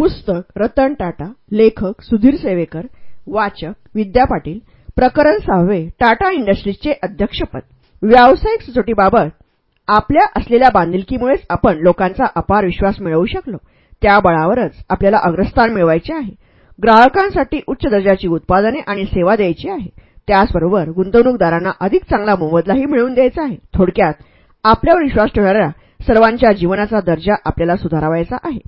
पुस्तक रतन टाटा लेखक सुधीर सेवेकर वाचक विद्या पाटील प्रकरण सहावे टाटा इंडस्ट्रीजचे अध्यक्षपद. व्यावसायिक सचोटीबाबत आपल्या असलेल्या बांधिलकीमुळेच आपण लोकांचा अपार विश्वास मिळवू शकलो. त्या बळावरच आपल्याला अग्रस्थान मिळवायचे आहे. ग्राहकांसाठी उच्च दर्जाची उत्पादने आणि सेवा द्यायची आहे. त्याचबरोबर गुंतवणूकदारांना अधिक चांगला मोबदलाही मिळवून द्यायचा आहे. थोडक्यात आपल्यावर विश्वास ठेवणाऱ्या सर्वांच्या जीवनाचा दर्जा आपल्याला सुधारावायचा आहे.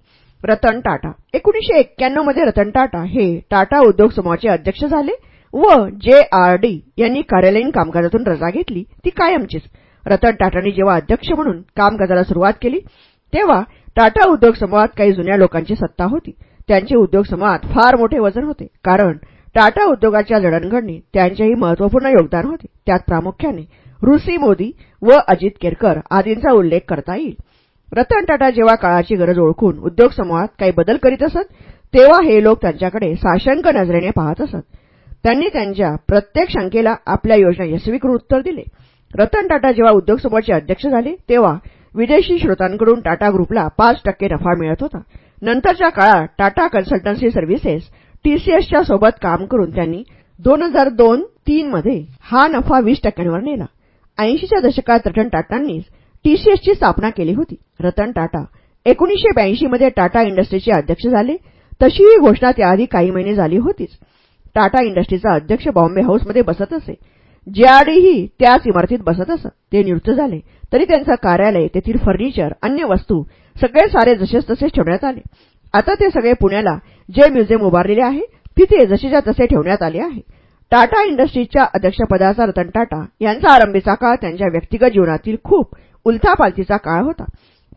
रतन टाटा. एकोणीशे एक्क्याण्णवमध्ये रतन टाटा हे टाटा उद्योग समूहाचे अध्यक्ष झाले व जे आर डी यांनी कार्यालयीन कामकाजातून रजा घेतली. ती कायमचीच. रतन टाटांनी जेव्हा अध्यक्ष म्हणून कामकाजाला सुरुवात केली तेव्हा टाटा उद्योग समूहात काही जुन्या लोकांची सत्ता होती. त्यांचे उद्योग समूहात फार मोठे वजन होते कारण टाटा उद्योगाच्या जडणघडणीत त्यांचेही महत्त्वपूर्ण योगदान होते. त्यात प्रामुख्याने ऋषी मोदी व अजित केरकर आदींचा उल्लेख करता येईल. रतन टाटा जेव्हा काळाची गरज ओळखून उद्योग समूहात काही बदल करीत असत तेव्हा हे लोक त्यांच्याकडे साशंक नजरेने पाहत असत. त्यांनी त्यांच्या प्रत्येक शंकेला आपल्या योजना यशस्वीकृत उत्तर दिले. रतन टाटा जेव्हा उद्योग समूहाचे अध्यक्ष झाले तेव्हा विदेशी श्रोतांकडून टाटा ग्रुपला पाच टक्के नफा मिळत होता. नंतरच्या काळात टाटा कन्सल्टन्सी सर्व्हिसेस टीसीएसच्या सोबत काम करून त्यांनी दोन हजार दोन तीनमध्ये हा नफा वीस टक्क्यांवर नेला. ऐंशीच्या दशकात रतन टाटांनीच टीसीएसची स्थापना केली होती. रतन टाटा. एकोणीशे ब्याऐंशी मध्ये टाटा इंडस्ट्रीचे अध्यक्ष झाले. तशी ही घोषणा त्याआधी काही महिने झाली होतीच. टाटा इंडस्ट्रीचा अध्यक्ष बॉम्बे हाऊसमध्ये बसत असे. जेआरडीही त्याच इमारतीत बसत असत ते निवृत्त झाले. तरी त्यांचं कार्यालय तेथील फर्निचर अन्य वस्तू सगळे सारे जसेच तसेच ठेवण्यात आले. आता ते सगळे पुण्याला जे म्युझियम उभारलेले आहे तिथे जसेच्या तसे ठेवण्यात आले आहे. टाटा इंडस्ट्रीजच्या अध्यक्षपदाचा रतन टाटा यांचा आरंभीचा काळ त्यांच्या व्यक्तिगत जीवनातील खूप उलथापालथीचा काळ होता.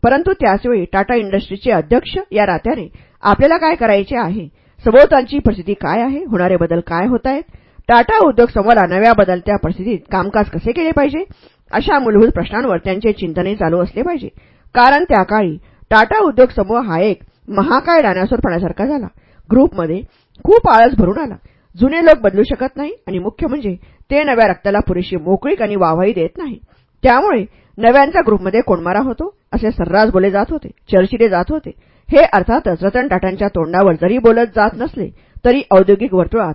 परंतु त्याचवेळी टाटा इंडस्ट्रीजचे अध्यक्ष या रात्याने आपल्याला काय करायचे आहे? सभोवतालची परिस्थिती काय आहे? होणारे बदल काय होत आहेत टाटा उद्योग समूहाला नव्या बदलत्या परिस्थितीत कामकाज कसे केले पाहिजे? अशा मूलभूत प्रश्नांवर त्यांचे चिंतने चालू असले पाहिजे. कारण त्या काळी टाटा उद्योग समूह हा एक महाकाय डायनासोर पाण्यासारखा झाला. ग्रुपमध्ये खूप आळस भरून आला. जुने लोक बदलू शकत नाही आणि मुख्य म्हणजे ते नव्या रक्ताला पुरेशी मोकळीक आणि वाहवाही देत नाही. त्यामुळे नव्यांचा ग्रुपमध्ये कोणमारा होतो असे सर्रास बोले जात होते चर्चिले जात होते. हे अर्थातच रतन टाटांच्या तोंडावर जरी बोलत जात नसले तरी औद्योगिक वर्तुळात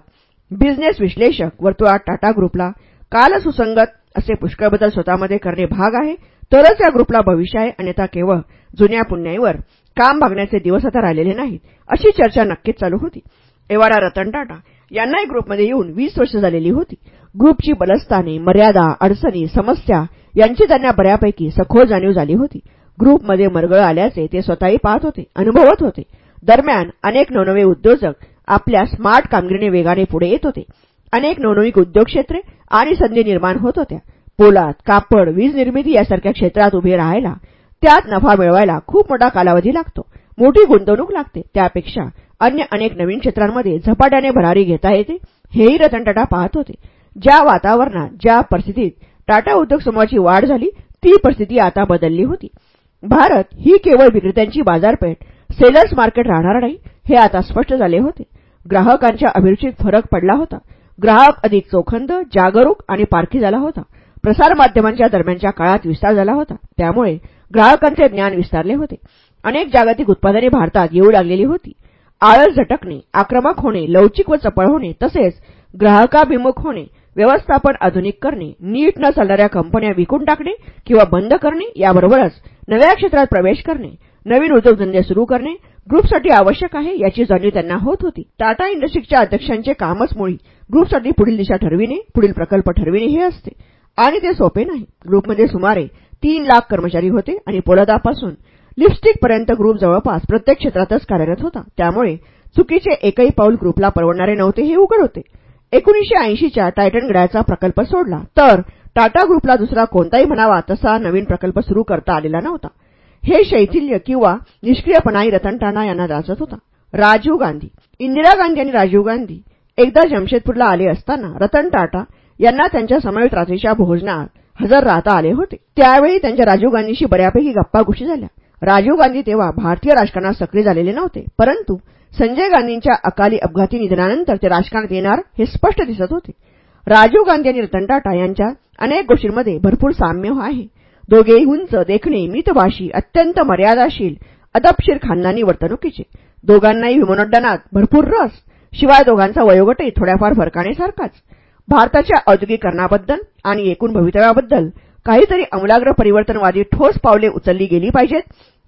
बिझनेस विश्लेषक वर्तुळात टाटा ग्रुपला कालसुसंगत असे पुष्कळ बदल स्वतःमध्ये करणे भाग आहे तरच या ग्रुपला भविष्य आहे अन्यथा केवळ जुन्या पुण्याईवर काम भागण्याचे दिवस आता राहिलेले नाहीत अशी चर्चा नक्कीच चालू होती. एवाडा रतन टाटा यांनाही ग्रुपमध्ये येऊन वीस वर्ष झालेली होती. ग्रुपची बलस्थाने मर्यादा अडचणी समस्या यांची त्यांना बऱ्यापैकी सखोल जाणीव झाली होती. ग्रुपमध्ये मरगळ आल्याचे ते स्वतःही पाहत होते अनुभवत होते. दरम्यान अनेक नवनवे उद्योजक आपल्या स्मार्ट कामगिरीने वेगाने पुढे येत होते. अनेक नवनविक उद्योग क्षेत्रे आणि संधी निर्माण होत होत्या. पोलाद कापड वीज निर्मिती यासारख्या क्षेत्रात उभे राहायला त्यात नफा मिळवायला खूप मोठा कालावधी लागतो. मोठी गुंतवणूक लागते. त्यापेक्षा अन्य अनेक नवीन क्षेत्रांमध्ये झपाट्याने भरारी घेता येते हेही रतन टाटा पाहत होते. ज्या वातावरणात ज्या परिस्थितीत टाटा उद्योग समूहाची वाढ झाली. ती परिस्थिती आता बदलली होती. भारत ही केवळ विक्रेत्यांची बाजारपेठ सेलर्स मार्केट राहणार नाही हे आता स्पष्ट झाले होते. ग्राहकांच्या अभिरुचीत फरक पडला होता. ग्राहक अधिक चोखंद जागरूक आणि पारखी झाला होता. प्रसारमाध्यमांच्या दरम्यानच्या काळात विस्तार झाला होता. त्यामुळे ग्राहकांचे ज्ञान विस्तारले होते. अनेक जागतिक उत्पादने भारतात येऊ लागलेली होती. आळस झटकणे आक्रमक होणे लवचिक व चपळ होणे तसेच ग्राहकाभिमुख होणे व्यवस्थापन आधुनिक करणे नीट न चालणाऱ्या कंपन्या विकून टाकणे किंवा बंद करणे याबरोबरच नव्या क्षेत्रात प्रवेश करणे नवीन उद्योगधंदे सुरू करणे ग्रुपसाठी आवश्यक आहे याची जाणीव त्यांना होत होती. टाटा इंडस्ट्रीजच्या अध्यक्षांचे कामच मुळी ग्रुपसाठी पुढील दिशा ठरविणे पुढील प्रकल्प ठरविणे हे असते. आणि ते सोपे नाही. ग्रुपमध्ये सुमारे तीन लाख कर्मचारी होते आणि पोलादापासून लिपस्टिकपर्यंत ग्रुप जवळपास प्रत्येक क्षेत्रातच कार्यरत होता. त्यामुळे चुकीचे एकही पाऊल ग्रुपला परवडणारे नव्हते हे उघड होते. एकोणीशे ऐंशीच्या टायटन गड्याचा प्रकल्प सोडला. तर टाटा ग्रुपला दुसरा कोणताही म्हणावा तसा नवीन प्रकल्प सुरू करता आलेला नव्हता. हे शैथिल्य किंवा निष्क्रियपणाही रतन टाटा यांना जाचत होता. राजीव गांधी. इंदिरा गांधी आणि राजीव गांधी एकदा जमशेदपूरला आले असताना रतन टाटा यांना त्यांच्या समवेत रात्रीच्या भोजनात हजर राहता आले होते. त्यावेळी त्यांच्या राजीव गांधीशी बऱ्यापैकी गप्पा गोष्टी झाल्या. राजीव गांधी तेव्हा भारतीय राजकारणात सक्रिय झालेले नव्हते परंतु संजय गांधींच्या अकाली अपघाती निधनानंतर ते राजकारणात येणार हे स्पष्ट दिसत होते. राजीव गांधी आणि रतन टाटा यांच्या अनेक गोष्टींमध्ये भरपूर साम्य आहे. दोघेही उंच देखणे मितभाषी अत्यंत मर्यादाशील अदबशीर खानदानी वर्तणुकीचे. दोघांनाही विमानोड्डाणात भरपूर रस शिवाय दोघांचा वयोगटही थोड्याफार फरकाने सारखाच भारताच्या औद्योगिकरणाबद्दल आणि एकूण भवितव्याबद्दल काहीतरी अमूलाग्र परिवर्तनवादी ठोस पावले उचलली गेली पाहिजेत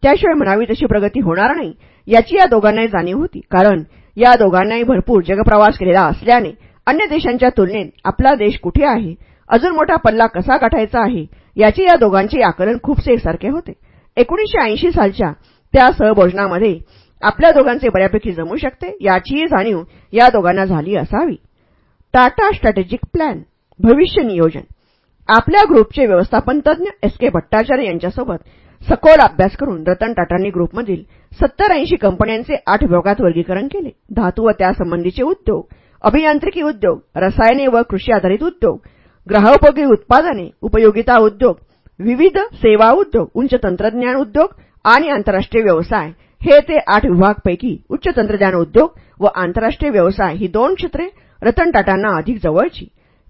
त्याशिवाय म्हणावी तशी प्रगती होणार नाही याची या दोघांनाही जाणीव होती. कारण या दोघांनाही भरपूर जगप्रवास केलेला असल्याने अन्य देशांच्या तुलनेत आपला देश कुठे आहे अजून मोठा पल्ला कसा गाठायचा आहे याचे या दोघांचे आकलन खूपसे एकसारखे होते. एकोणीसशे ऐंशी सालच्या त्या सहभोजनामध्ये आपल्या दोघांचे बऱ्यापैकी जमू शकते याचीही जाणीव या दोघांना झाली असावी. टाटा स्ट्रॅटेजिक प्लॅन भविष्य नियोजन. आपल्या ग्रुपचे व्यवस्थापन तज्ज्ञ एस के भट्टाचार्य यांच्यासोबत सखोल अभ्यास करून रतन टाटांनी ग्रुपमधील सत्तर ऐंशी कंपन्यांचे आठ विभागात वर्गीकरण केले. धातू व त्यासंबंधीचे उद्योग अभियांत्रिकी उद्योग रसायने व कृषी आधारित उद्योग ग्राहोपयोगी उत्पादने उपयोगिता उद्योग विविध सेवा उद्योग उच्च तंत्रज्ञान उद्योग आणि आंतरराष्ट्रीय व्यवसाय. हे ते आठ विभागपैकी उच्च तंत्रज्ञान उद्योग व आंतरराष्ट्रीय व्यवसाय ही दोन क्षेत्रे रतन टाटांना अधिक जवळची.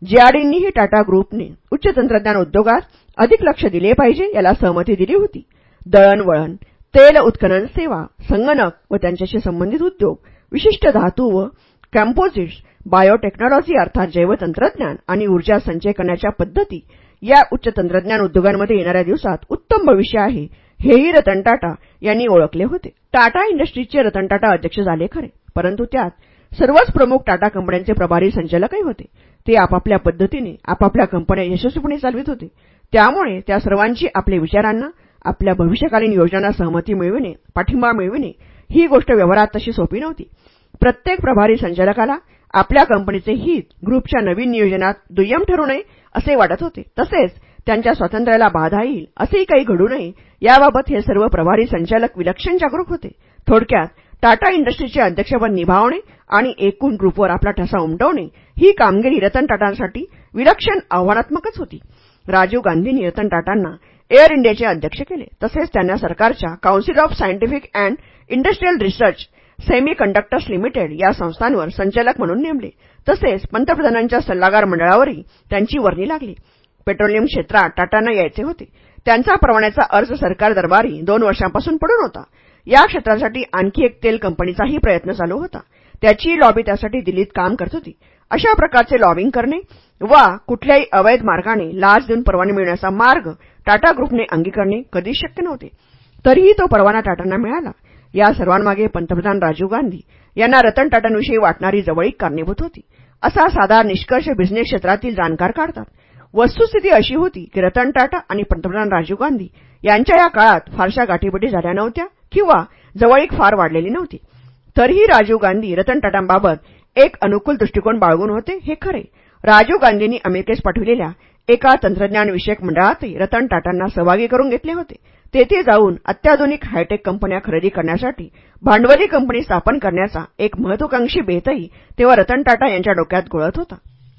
जीआरडींनीही टाटा ग्रुपने उच्च तंत्रज्ञान उद्योगात अधिक लक्ष दिले पाहिजे याला सहमती दिली होती. दळणवळण तेल उत्खनन सेवा संगणक व त्यांच्याशी संबंधित उद्योग विशिष्ट धातू व कॅम्पोजिट्स बायोटेक्नॉलॉजी अर्थात जैवतंत्रज्ञान आणि ऊर्जा संचय करण्याच्या पद्धती या उच्च तंत्रज्ञान उद्योगांमध्ये येणाऱ्या दिवसात उत्तम भविष्य आहे हेही रतन टाटा यांनी ओळखले होते. टाटा इंडस्ट्रीजचे रतन टाटा अध्यक्ष झाले खरे परंतु त्यात सर्वच प्रमुख टाटा कंपन्यांचे प्रभारी संचालकही होते. ते आपापल्या पद्धतीने आपापल्या कंपन्या यशस्वीपणे चालवित होते. त्यामुळे त्या सर्वांची आपल्या विचारांना आपल्या भविष्यकालीन योजनांना सहमती मिळविणे पाठिंबा मिळविणे ही गोष्ट व्यवहारात तशी सोपी नव्हती. प्रत्येक प्रभारी संचालकाला आपल्या कंपनीचे हित ग्रुपच्या नवीन नियोजनात दुय्यम ठरू नये असे वाटत होते. तसेच त्यांच्या स्वातंत्र्याला बाधा येईल असेही काही घडू नये याबाबत हे सर्व प्रभारी संचालक विलक्षण जागरूक होते. थोडक्यात टाटा इंडस्ट्रीजचे अध्यक्षपद निभावणे आणि एकूण ग्रुपवर आपला ठसा उमटवणे ही कामगिरी रतन टाटांसाठी विलक्षण आव्हानात्मकच होती. राजीव गांधींनी रतन टाटांना एअर इंडियाचे अध्यक्ष केले. तसेच त्यांना सरकारच्या Council of Scientific and Industrial Research semiconductors Limited या संस्थांवर संचालक म्हणून नेमले. तसेच पंतप्रधानांच्या सल्लागार मंडळावरही त्यांची वर्णी लागली. पेट्रोलियम क्षेत्रात टाटांना यायचे होते. त्यांचा परवान्याचा अर्ज सरकार दरबारी दोन वर्षांपासून पडून होता. या क्षेत्रासाठी आणखी एक तेल कंपनीचाही प्रयत्न चालू होता. त्याची लॉबी त्यासाठी दिल्लीत काम करत होती. अशा प्रकारचे लॉबिंग करणे वा कुठल्याही अवैध मार्गाने लाच देऊन परवाने मिळण्याचा मार्ग टाटा ग्रुपने अंगीकारणे कधीच शक्य नव्हते. तरीही तो परवाना टाटांना मिळाला. या सर्वांमागे पंतप्रधान राजीव गांधी यांना रतन टाटांविषयी वाटणारी जवळीक कारणीभूत होती. असा साधा निष्कर्ष बिझनेस क्षेत्रातील जाणकार काढतात. वस्तुस्थिती अशी होती की रतन टाटा आणि पंतप्रधान राजीव गांधी यांच्या या काळात फारशा गाठीभेटी झाल्या नव्हत्या. किंवा जवळीक फार वाढलेली नव्हती. तरीही राजीव गांधी रतन टाटांबाबत एक अनुकूल दृष्टिकोन बाळगून होते हे खरे. राजीव गांधींनी अमेरिकेस पाठविलेल्या एका तंत्रज्ञान मंडळातही रतन टाटांना सहभागी करून घेतले होते. तेथे जाऊन अत्याधुनिक हायटेक कंपन्या खरेदी करण्यासाठी भांडवली कंपनी स्थापन करण्याचा एक महत्वाकांक्षी बेतही तेव्हा रतन टाटा यांच्या डोक्यात घोळत होता.